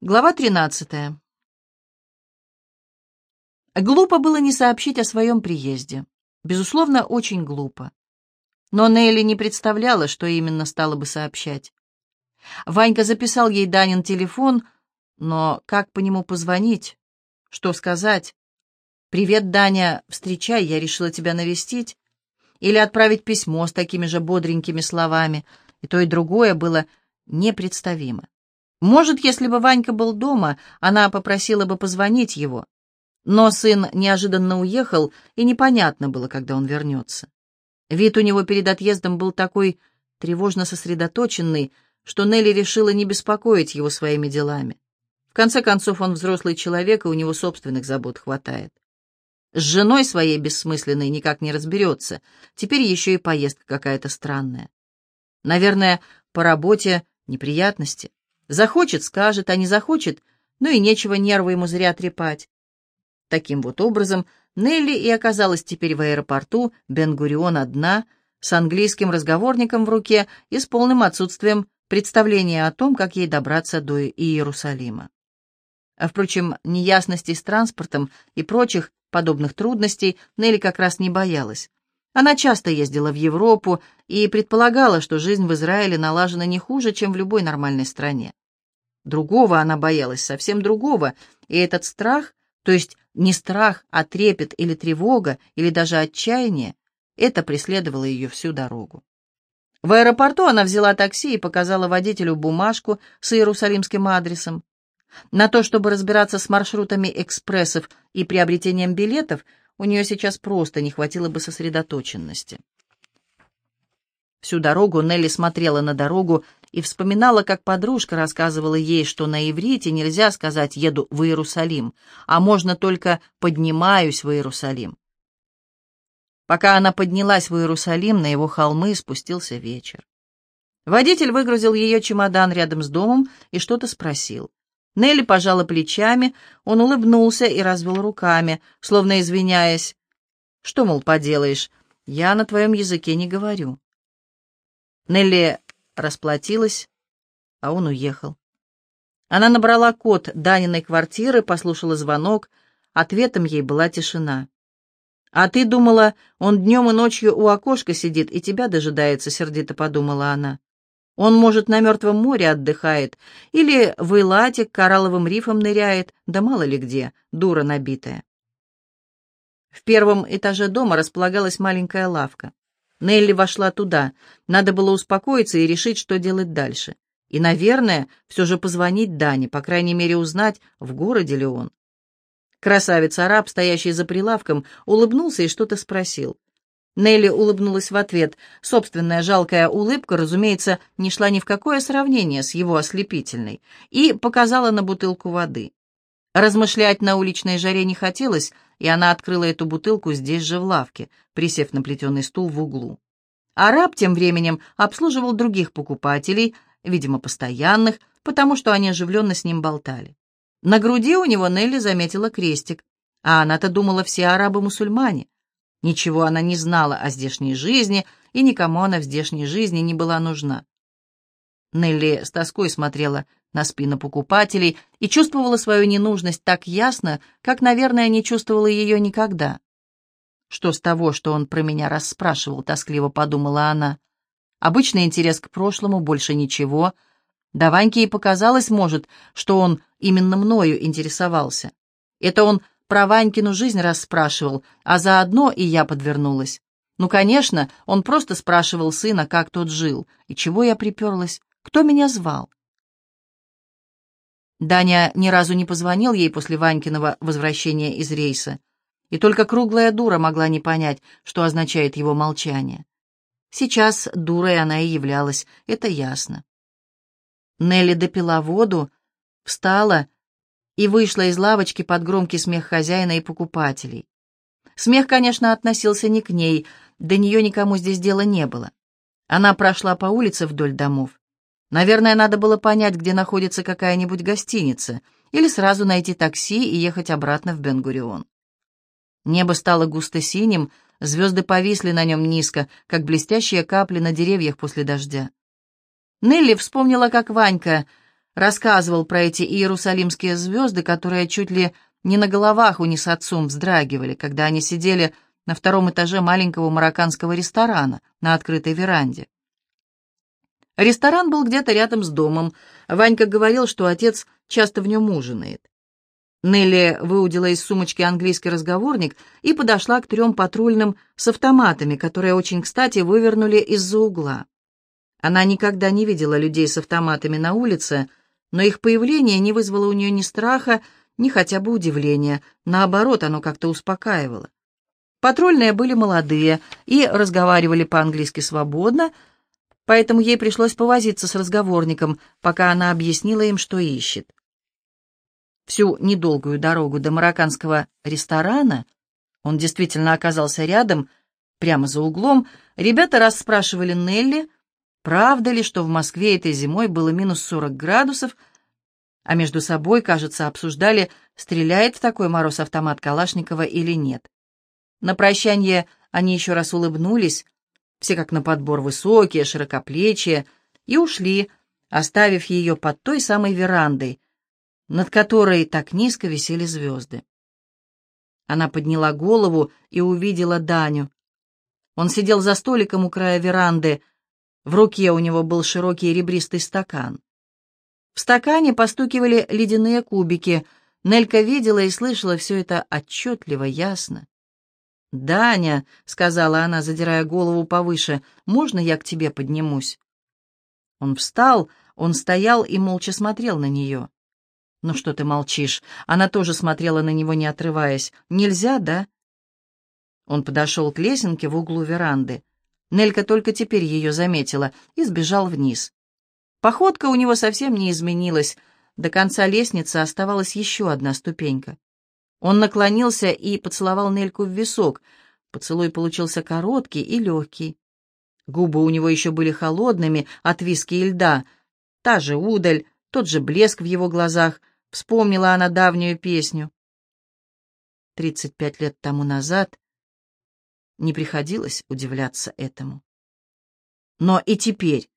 Глава 13. Глупо было не сообщить о своем приезде. Безусловно, очень глупо. Но Нелли не представляла, что именно стала бы сообщать. Ванька записал ей Данин телефон, но как по нему позвонить? Что сказать? «Привет, Даня, встречай, я решила тебя навестить». Или отправить письмо с такими же бодренькими словами. И то, и другое было непредставимо. Может, если бы Ванька был дома, она попросила бы позвонить его. Но сын неожиданно уехал, и непонятно было, когда он вернется. Вид у него перед отъездом был такой тревожно сосредоточенный, что Нелли решила не беспокоить его своими делами. В конце концов, он взрослый человек, и у него собственных забот хватает. С женой своей бессмысленной никак не разберется. Теперь еще и поездка какая-то странная. Наверное, по работе неприятности. Захочет — скажет, а не захочет, ну и нечего нервы ему зря трепать. Таким вот образом Нелли и оказалась теперь в аэропорту Бен-Гурион одна, с английским разговорником в руке и с полным отсутствием представления о том, как ей добраться до Иерусалима. А, впрочем, неясностей с транспортом и прочих подобных трудностей Нелли как раз не боялась. Она часто ездила в Европу и предполагала, что жизнь в Израиле налажена не хуже, чем в любой нормальной стране. Другого она боялась, совсем другого, и этот страх, то есть не страх, а трепет или тревога, или даже отчаяние, это преследовало ее всю дорогу. В аэропорту она взяла такси и показала водителю бумажку с иерусалимским адресом. На то, чтобы разбираться с маршрутами экспрессов и приобретением билетов, у нее сейчас просто не хватило бы сосредоточенности. Всю дорогу Нелли смотрела на дорогу и вспоминала, как подружка рассказывала ей, что на иврите нельзя сказать «еду в Иерусалим», а можно только «поднимаюсь в Иерусалим». Пока она поднялась в Иерусалим, на его холмы спустился вечер. Водитель выгрузил ее чемодан рядом с домом и что-то спросил. Нелли пожала плечами, он улыбнулся и развел руками, словно извиняясь. «Что, мол, поделаешь, я на твоем языке не говорю». Нелли расплатилась, а он уехал. Она набрала код Даниной квартиры, послушала звонок, ответом ей была тишина. «А ты думала, он днем и ночью у окошка сидит и тебя дожидается», — сердито подумала она. «Он, может, на Мертвом море отдыхает, или в Илате к коралловым рифам ныряет, да мало ли где, дура набитая». В первом этаже дома располагалась маленькая лавка. Нелли вошла туда. Надо было успокоиться и решить, что делать дальше. И, наверное, все же позвонить Дане, по крайней мере узнать, в городе ли он. Красавец-араб, стоящий за прилавком, улыбнулся и что-то спросил. Нелли улыбнулась в ответ. Собственная жалкая улыбка, разумеется, не шла ни в какое сравнение с его ослепительной, и показала на бутылку воды. Размышлять на уличной жаре не хотелось, и она открыла эту бутылку здесь же в лавке, присев на плетеный стул в углу. Араб тем временем обслуживал других покупателей, видимо, постоянных, потому что они оживленно с ним болтали. На груди у него Нелли заметила крестик, а она-то думала, все арабы мусульмане. Ничего она не знала о здешней жизни, и никому она в здешней жизни не была нужна. Нелли с тоской смотрела на спину покупателей и чувствовала свою ненужность так ясно, как, наверное, не чувствовала ее никогда. «Что с того, что он про меня расспрашивал?» — тоскливо подумала она. «Обычный интерес к прошлому, больше ничего. Да Ваньке и показалось, может, что он именно мною интересовался. Это он про Ванькину жизнь расспрашивал, а заодно и я подвернулась. Ну, конечно, он просто спрашивал сына, как тот жил, и чего я приперлась, кто меня звал. Даня ни разу не позвонил ей после Ванькиного возвращения из рейса, и только круглая дура могла не понять, что означает его молчание. Сейчас дурой она и являлась, это ясно. Нелли допила воду, встала и вышла из лавочки под громкий смех хозяина и покупателей. Смех, конечно, относился не к ней, до нее никому здесь дела не было. Она прошла по улице вдоль домов. Наверное, надо было понять, где находится какая-нибудь гостиница, или сразу найти такси и ехать обратно в Бенгурион. Небо стало густо синим, звезды повисли на нем низко, как блестящие капли на деревьях после дождя. Нелли вспомнила, как Ванька рассказывал про эти иерусалимские звезды, которые чуть ли не на головах у них с отцом вздрагивали, когда они сидели на втором этаже маленького марокканского ресторана на открытой веранде. Ресторан был где-то рядом с домом. Ванька говорил, что отец часто в нем ужинает. Нелли выудила из сумочки английский разговорник и подошла к трем патрульным с автоматами, которые очень кстати вывернули из-за угла. Она никогда не видела людей с автоматами на улице, но их появление не вызвало у нее ни страха, ни хотя бы удивления. Наоборот, оно как-то успокаивало. Патрульные были молодые и разговаривали по-английски свободно, поэтому ей пришлось повозиться с разговорником, пока она объяснила им, что ищет. Всю недолгую дорогу до марокканского ресторана, он действительно оказался рядом, прямо за углом, ребята расспрашивали Нелли, правда ли, что в Москве этой зимой было минус 40 градусов, а между собой, кажется, обсуждали, стреляет в такой мороз автомат Калашникова или нет. На прощание они еще раз улыбнулись, все как на подбор высокие, широкоплечие, и ушли, оставив ее под той самой верандой, над которой так низко висели звезды. Она подняла голову и увидела Даню. Он сидел за столиком у края веранды, в руке у него был широкий ребристый стакан. В стакане постукивали ледяные кубики. Нелька видела и слышала все это отчетливо, ясно. «Даня», — сказала она, задирая голову повыше, — «можно я к тебе поднимусь?» Он встал, он стоял и молча смотрел на нее. «Ну что ты молчишь?» Она тоже смотрела на него, не отрываясь. «Нельзя, да?» Он подошел к лесенке в углу веранды. Нелька только теперь ее заметила и сбежал вниз. Походка у него совсем не изменилась. До конца лестницы оставалась еще одна ступенька. Он наклонился и поцеловал Нельку в висок. Поцелуй получился короткий и легкий. Губы у него еще были холодными от виски и льда. Та же удаль, тот же блеск в его глазах. Вспомнила она давнюю песню. Тридцать пять лет тому назад не приходилось удивляться этому. Но и теперь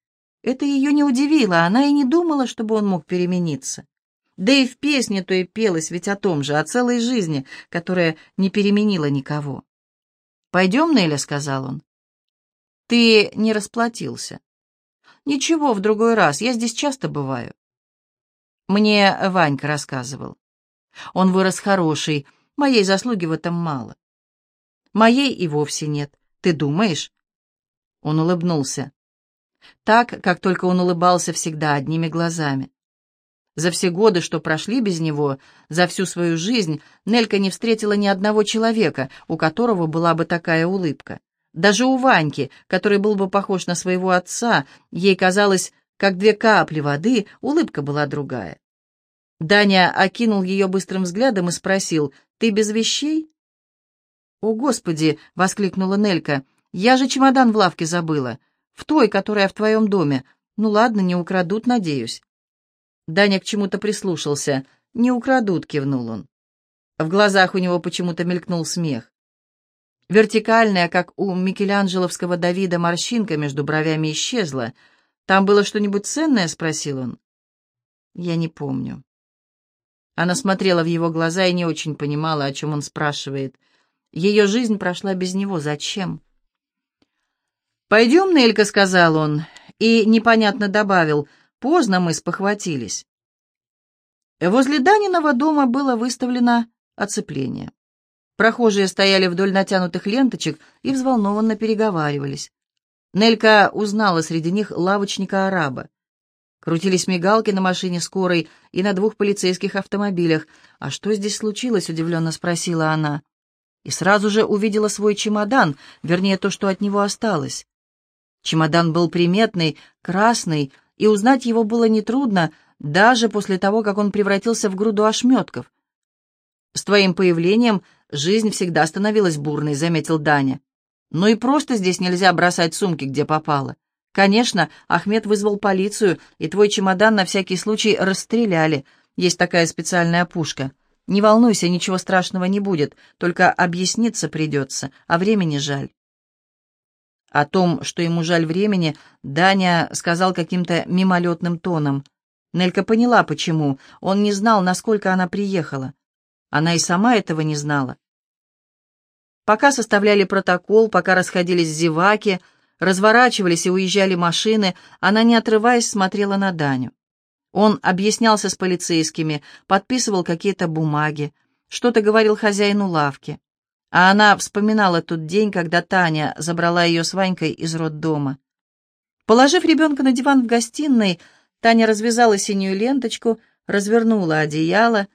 это ее не удивило, она и не думала, чтобы он мог перемениться. Да и в песне то и пелось ведь о том же, о целой жизни, которая не переменила никого. «Пойдем, Неля», — сказал он. «Ты не расплатился». «Ничего, в другой раз, я здесь часто бываю». Мне Ванька рассказывал. Он вырос хороший, моей заслуги в этом мало. Моей и вовсе нет. Ты думаешь? Он улыбнулся. Так, как только он улыбался всегда одними глазами. За все годы, что прошли без него, за всю свою жизнь, Нелька не встретила ни одного человека, у которого была бы такая улыбка. Даже у Ваньки, который был бы похож на своего отца, ей казалось, как две капли воды, улыбка была другая. Даня окинул ее быстрым взглядом и спросил, «Ты без вещей?» «О, Господи!» — воскликнула Нелька. «Я же чемодан в лавке забыла. В той, которая в твоем доме. Ну ладно, не украдут, надеюсь». Даня к чему-то прислушался. «Не украдут», — кивнул он. В глазах у него почему-то мелькнул смех. Вертикальная, как у Микеланджеловского Давида, морщинка между бровями исчезла. «Там было что-нибудь ценное?» — спросил он. «Я не помню». Она смотрела в его глаза и не очень понимала, о чем он спрашивает. Ее жизнь прошла без него. Зачем? «Пойдем, Нелька», — сказал он, и непонятно добавил — Поздно мы спохватились. Возле Даниного дома было выставлено оцепление. Прохожие стояли вдоль натянутых ленточек и взволнованно переговаривались. Нелька узнала среди них лавочника-араба. Крутились мигалки на машине скорой и на двух полицейских автомобилях. «А что здесь случилось?» — удивленно спросила она. И сразу же увидела свой чемодан, вернее, то, что от него осталось. Чемодан был приметный, красный, и узнать его было нетрудно, даже после того, как он превратился в груду ошметков. «С твоим появлением жизнь всегда становилась бурной», — заметил Даня. «Ну и просто здесь нельзя бросать сумки, где попало. Конечно, Ахмед вызвал полицию, и твой чемодан на всякий случай расстреляли. Есть такая специальная пушка. Не волнуйся, ничего страшного не будет, только объясниться придется, а времени жаль». О том, что ему жаль времени, Даня сказал каким-то мимолетным тоном. Нелька поняла, почему. Он не знал, насколько она приехала. Она и сама этого не знала. Пока составляли протокол, пока расходились зеваки, разворачивались и уезжали машины, она, не отрываясь, смотрела на Даню. Он объяснялся с полицейскими, подписывал какие-то бумаги, что-то говорил хозяину лавки. А она вспоминала тот день, когда Таня забрала ее с Ванькой из роддома. Положив ребенка на диван в гостиной, Таня развязала синюю ленточку, развернула одеяло.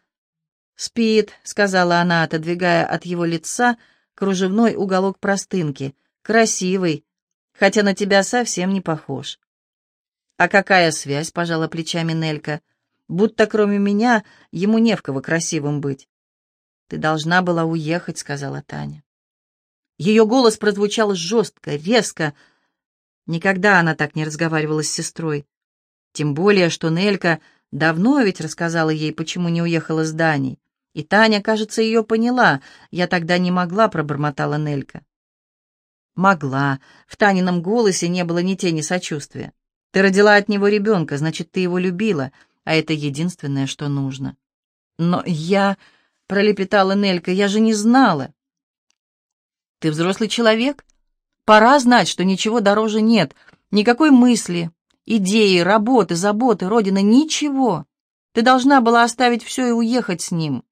«Спит», — сказала она, отодвигая от его лица кружевной уголок простынки. «Красивый, хотя на тебя совсем не похож». «А какая связь?» — пожала плечами Нелька. «Будто кроме меня ему не в кого красивым быть». «Ты должна была уехать», — сказала Таня. Ее голос прозвучал жестко, резко. Никогда она так не разговаривала с сестрой. Тем более, что Нелька давно ведь рассказала ей, почему не уехала с Даней. И Таня, кажется, ее поняла. Я тогда не могла, пробормотала Нелька. Могла. В Танином голосе не было ни тени сочувствия. Ты родила от него ребенка, значит, ты его любила, а это единственное, что нужно. Но я... — пролепетала Нелька, — я же не знала. Ты взрослый человек. Пора знать, что ничего дороже нет, никакой мысли, идеи, работы, заботы, родины, ничего. Ты должна была оставить все и уехать с ним.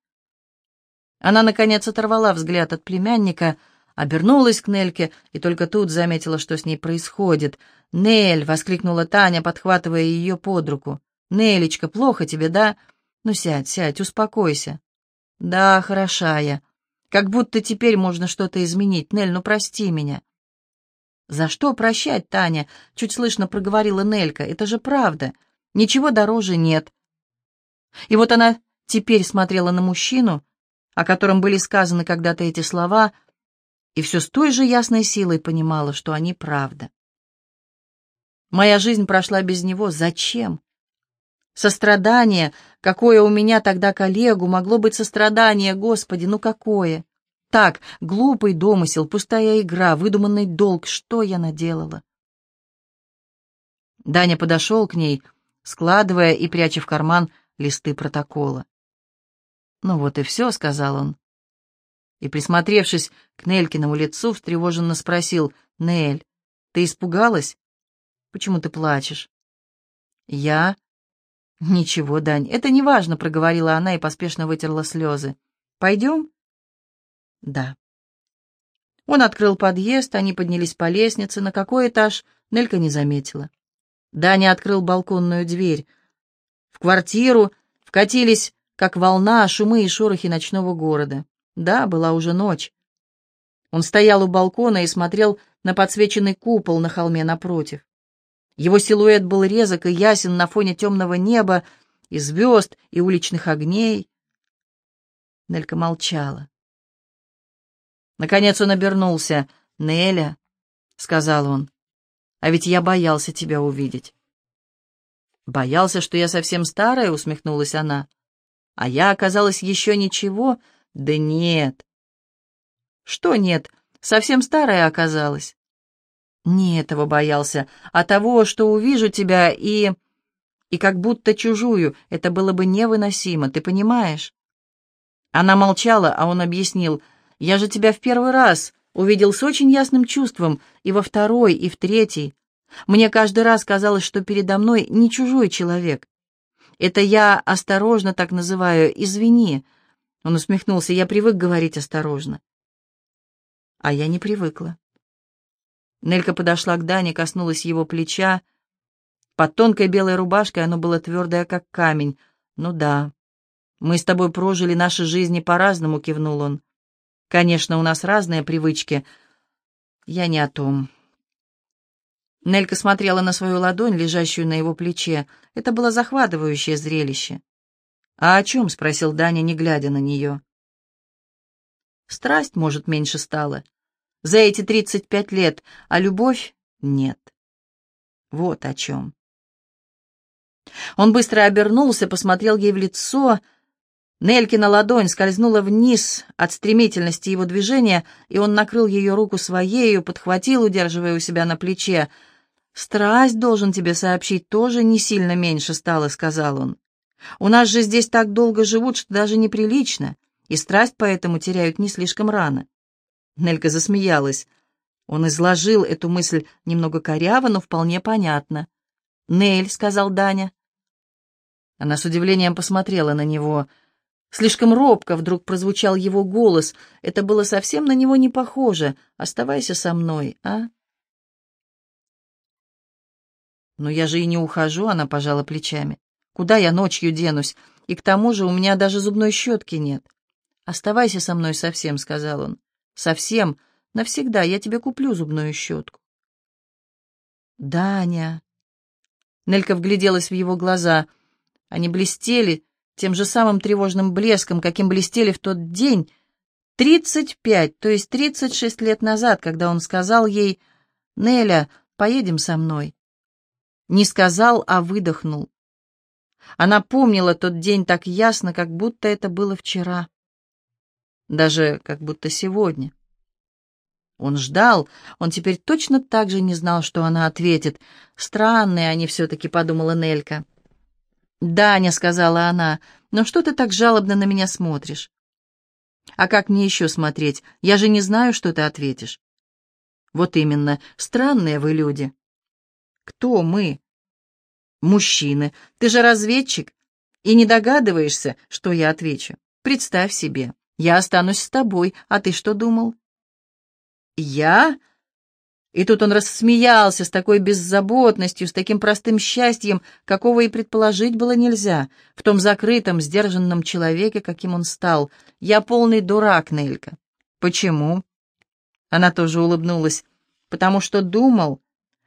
Она, наконец, оторвала взгляд от племянника, обернулась к Нельке и только тут заметила, что с ней происходит. «Нель!» — воскликнула Таня, подхватывая ее под руку. «Нелечка, плохо тебе, да? Ну, сядь, сядь, успокойся». «Да, хороша я. Как будто теперь можно что-то изменить. Нель, ну прости меня». «За что прощать, Таня?» — чуть слышно проговорила Нелька. «Это же правда. Ничего дороже нет». И вот она теперь смотрела на мужчину, о котором были сказаны когда-то эти слова, и все с той же ясной силой понимала, что они правда. Моя жизнь прошла без него. Зачем? Сострадание, какое у меня тогда коллегу, могло быть сострадание, Господи, ну какое? Так, глупый домысел, пустая игра, выдуманный долг. Что я наделала? Даня подошел к ней, складывая и пряча в карман листы протокола. «Ну вот и все», — сказал он. И, присмотревшись к Нелькиному лицу, встревоженно спросил, «Нель, ты испугалась? Почему ты плачешь?» «Я?» «Ничего, Дань, это не важно», — проговорила она и поспешно вытерла слезы. «Пойдем?» Да. Он открыл подъезд, они поднялись по лестнице. На какой этаж, Нелька не заметила. Даня открыл балконную дверь. В квартиру вкатились, как волна, шумы и шорохи ночного города. Да, была уже ночь. Он стоял у балкона и смотрел на подсвеченный купол на холме напротив. Его силуэт был резок и ясен на фоне темного неба и звезд, и уличных огней. Нелька молчала. Наконец он обернулся. «Неля», — сказал он, — «а ведь я боялся тебя увидеть». «Боялся, что я совсем старая?» — усмехнулась она. «А я оказалась еще ничего?» «Да нет». «Что нет? Совсем старая оказалась». «Не этого боялся, а того, что увижу тебя и...» «И как будто чужую. Это было бы невыносимо, ты понимаешь?» Она молчала, а он объяснил — я же тебя в первый раз увидел с очень ясным чувством, и во второй, и в третий. Мне каждый раз казалось, что передо мной не чужой человек. Это я осторожно так называю, извини. Он усмехнулся, я привык говорить осторожно. А я не привыкла. Нелька подошла к Дане, коснулась его плеча. Под тонкой белой рубашкой оно было твердое, как камень. Ну да, мы с тобой прожили наши жизни по-разному, кивнул он. Конечно, у нас разные привычки. Я не о том. Нелька смотрела на свою ладонь, лежащую на его плече. Это было захватывающее зрелище. «А о чем?» — спросил Даня, не глядя на нее. «Страсть, может, меньше стала. За эти тридцать пять лет, а любовь — нет. Вот о чем». Он быстро обернулся, посмотрел ей в лицо — Нелькина ладонь скользнула вниз от стремительности его движения, и он накрыл ее руку своею, подхватил, удерживая у себя на плече. «Страсть, должен тебе сообщить, тоже не сильно меньше стала», — сказал он. «У нас же здесь так долго живут, что даже неприлично, и страсть поэтому теряют не слишком рано». Нелька засмеялась. Он изложил эту мысль немного коряво, но вполне понятно. «Нель», — сказал Даня. Она с удивлением посмотрела на него. Слишком робко вдруг прозвучал его голос. Это было совсем на него не похоже. «Оставайся со мной, а?» «Но я же и не ухожу», — она пожала плечами. «Куда я ночью денусь? И к тому же у меня даже зубной щетки нет». «Оставайся со мной совсем», — сказал он. «Совсем. Навсегда. Я тебе куплю зубную щетку». «Даня...» Нелька вгляделась в его глаза. Они блестели тем же самым тревожным блеском, каким блестели в тот день, тридцать пять, то есть тридцать шесть лет назад, когда он сказал ей «Неля, поедем со мной». Не сказал, а выдохнул. Она помнила тот день так ясно, как будто это было вчера. Даже как будто сегодня. Он ждал, он теперь точно так же не знал, что она ответит. «Странные они все-таки», — подумала Нелька. «Даня», — сказала она, — «но что ты так жалобно на меня смотришь?» «А как мне еще смотреть? Я же не знаю, что ты ответишь». «Вот именно, странные вы люди». Кто мы? Мужчины. Ты же разведчик. И не догадываешься, что я отвечу. Представь себе, я останусь с тобой, а ты что думал? Я? И тут он рассмеялся с такой беззаботностью, с таким простым счастьем, какого и предположить было нельзя, в том закрытом, сдержанном человеке, каким он стал. Я полный дурак, Нелька. Почему? Она тоже улыбнулась. Потому что думал,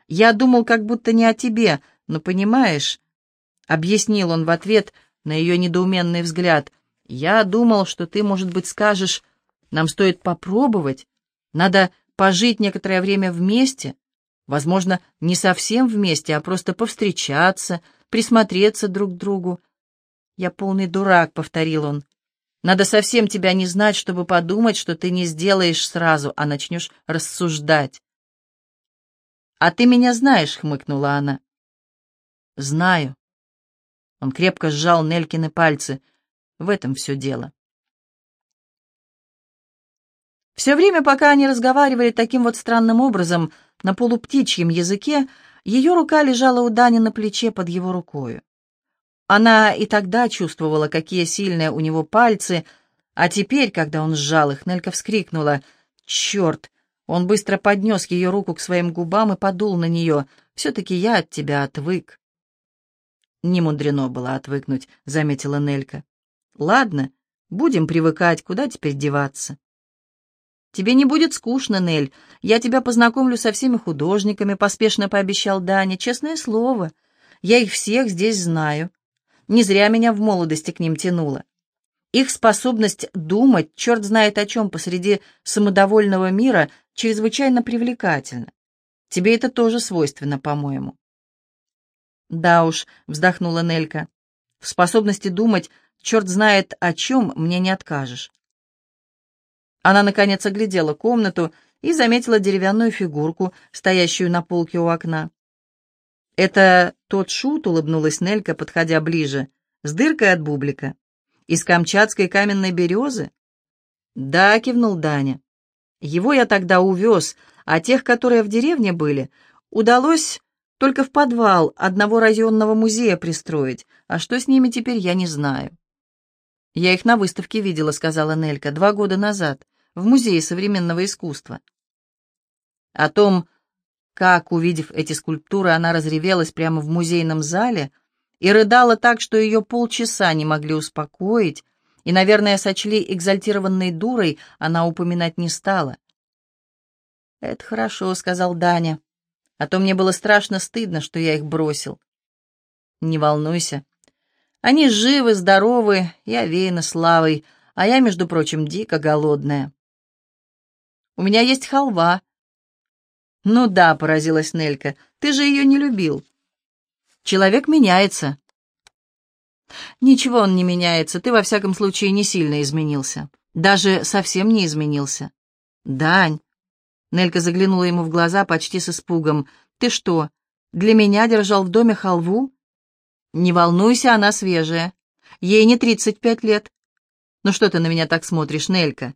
я думал как будто не о тебе, но понимаешь...» Объяснил он в ответ на ее недоуменный взгляд. «Я думал, что ты, может быть, скажешь, нам стоит попробовать, надо пожить некоторое время вместе, возможно, не совсем вместе, а просто повстречаться, присмотреться друг к другу». «Я полный дурак», — повторил он. «Надо совсем тебя не знать, чтобы подумать, что ты не сделаешь сразу, а начнешь рассуждать. «А ты меня знаешь», — хмыкнула она. «Знаю». Он крепко сжал Нелькины пальцы. В этом все дело. Все время, пока они разговаривали таким вот странным образом, на полуптичьем языке, ее рука лежала у Дани на плече под его рукою. Она и тогда чувствовала, какие сильные у него пальцы, а теперь, когда он сжал их, Нелька вскрикнула. «Черт! Он быстро поднес ее руку к своим губам и подул на нее. «Все-таки я от тебя отвык». «Не мудрено было отвыкнуть», — заметила Нелька. «Ладно, будем привыкать, куда теперь деваться?» «Тебе не будет скучно, Нель. Я тебя познакомлю со всеми художниками», — поспешно пообещал Даня. «Честное слово, я их всех здесь знаю. Не зря меня в молодости к ним тянуло. Их способность думать, черт знает о чем, посреди самодовольного мира, чрезвычайно привлекательна. Тебе это тоже свойственно, по-моему. Да уж, вздохнула Нелька. В способности думать, черт знает о чем, мне не откажешь. Она, наконец, оглядела комнату и заметила деревянную фигурку, стоящую на полке у окна. «Это тот шут», — улыбнулась Нелька, подходя ближе, — «с дыркой от бублика». Из камчатской каменной березы? Да, кивнул Даня. Его я тогда увез, а тех, которые в деревне были, удалось только в подвал одного районного музея пристроить, а что с ними теперь, я не знаю. «Я их на выставке видела», — сказала Нелька, — «два года назад, в Музее современного искусства». О том, как, увидев эти скульптуры, она разревелась прямо в музейном зале — и рыдала так, что ее полчаса не могли успокоить, и, наверное, сочли экзальтированной дурой, она упоминать не стала. «Это хорошо», — сказал Даня, — «а то мне было страшно стыдно, что я их бросил». «Не волнуйся. Они живы, здоровы и овеяны славой, а я, между прочим, дико голодная». «У меня есть халва». «Ну да», — поразилась Нелька, — «ты же ее не любил». Человек меняется. Ничего он не меняется, ты во всяком случае не сильно изменился. Даже совсем не изменился. Дань. Нелька заглянула ему в глаза почти с испугом. Ты что, Для меня держал в доме халву? Не волнуйся, она свежая. Ей не тридцать пять лет. Ну что ты на меня так смотришь, Нелька?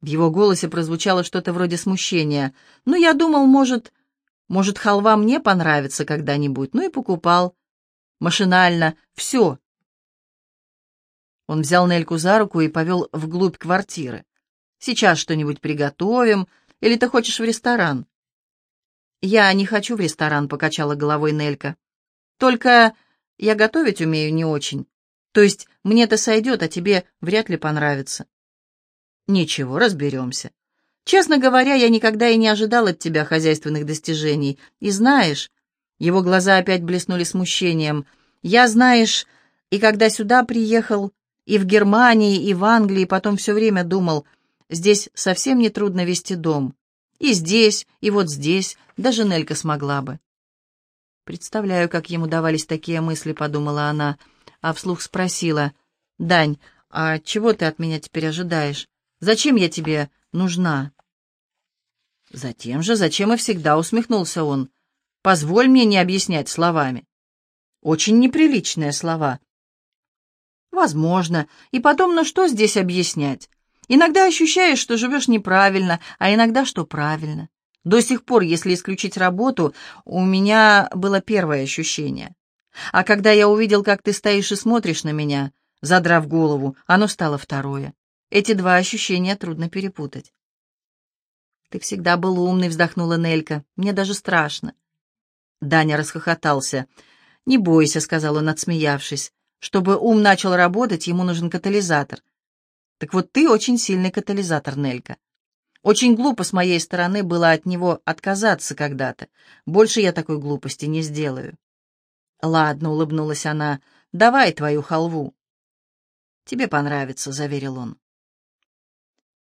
В его голосе прозвучало что-то вроде смущения. Ну, я думал, может, может, халва мне понравится когда-нибудь. Ну и покупал. Машинально. Все. Он взял Нельку за руку и повел вглубь квартиры. «Сейчас что-нибудь приготовим, или ты хочешь в ресторан?» «Я не хочу в ресторан», — покачала головой Нелька. «Только я готовить умею не очень. То есть мне-то сойдет, а тебе вряд ли понравится». «Ничего, разберемся. Честно говоря, я никогда и не ожидал от тебя хозяйственных достижений. И знаешь...» Его глаза опять блеснули смущением. «Я, знаешь, и когда сюда приехал, и в Германии, и в Англии, потом все время думал, здесь совсем не трудно вести дом. И здесь, и вот здесь, даже Нелька смогла бы. Представляю, как ему давались такие мысли, подумала она, а вслух спросила, «Дань, а чего ты от меня теперь ожидаешь? Зачем я тебе нужна?» «Затем же, зачем и всегда», — усмехнулся он. «Позволь мне не объяснять словами». «Очень неприличные слова». «Возможно. И потом, ну что здесь объяснять? Иногда ощущаешь, что живешь неправильно, а иногда, что правильно. До сих пор, если исключить работу, у меня было первое ощущение. А когда я увидел, как ты стоишь и смотришь на меня, задрав голову, оно стало второе. Эти два ощущения трудно перепутать. «Ты всегда был умный», — вздохнула Нелька. «Мне даже страшно». Даня расхохотался. «Не бойся», — сказал он, отсмеявшись. «Чтобы ум начал работать, ему нужен катализатор. Так вот ты очень сильный катализатор, Нелька. Очень глупо с моей стороны было от него отказаться когда-то. Больше я такой глупости не сделаю». «Ладно», — улыбнулась она, — «давай твою халву». «Тебе понравится», — заверил он.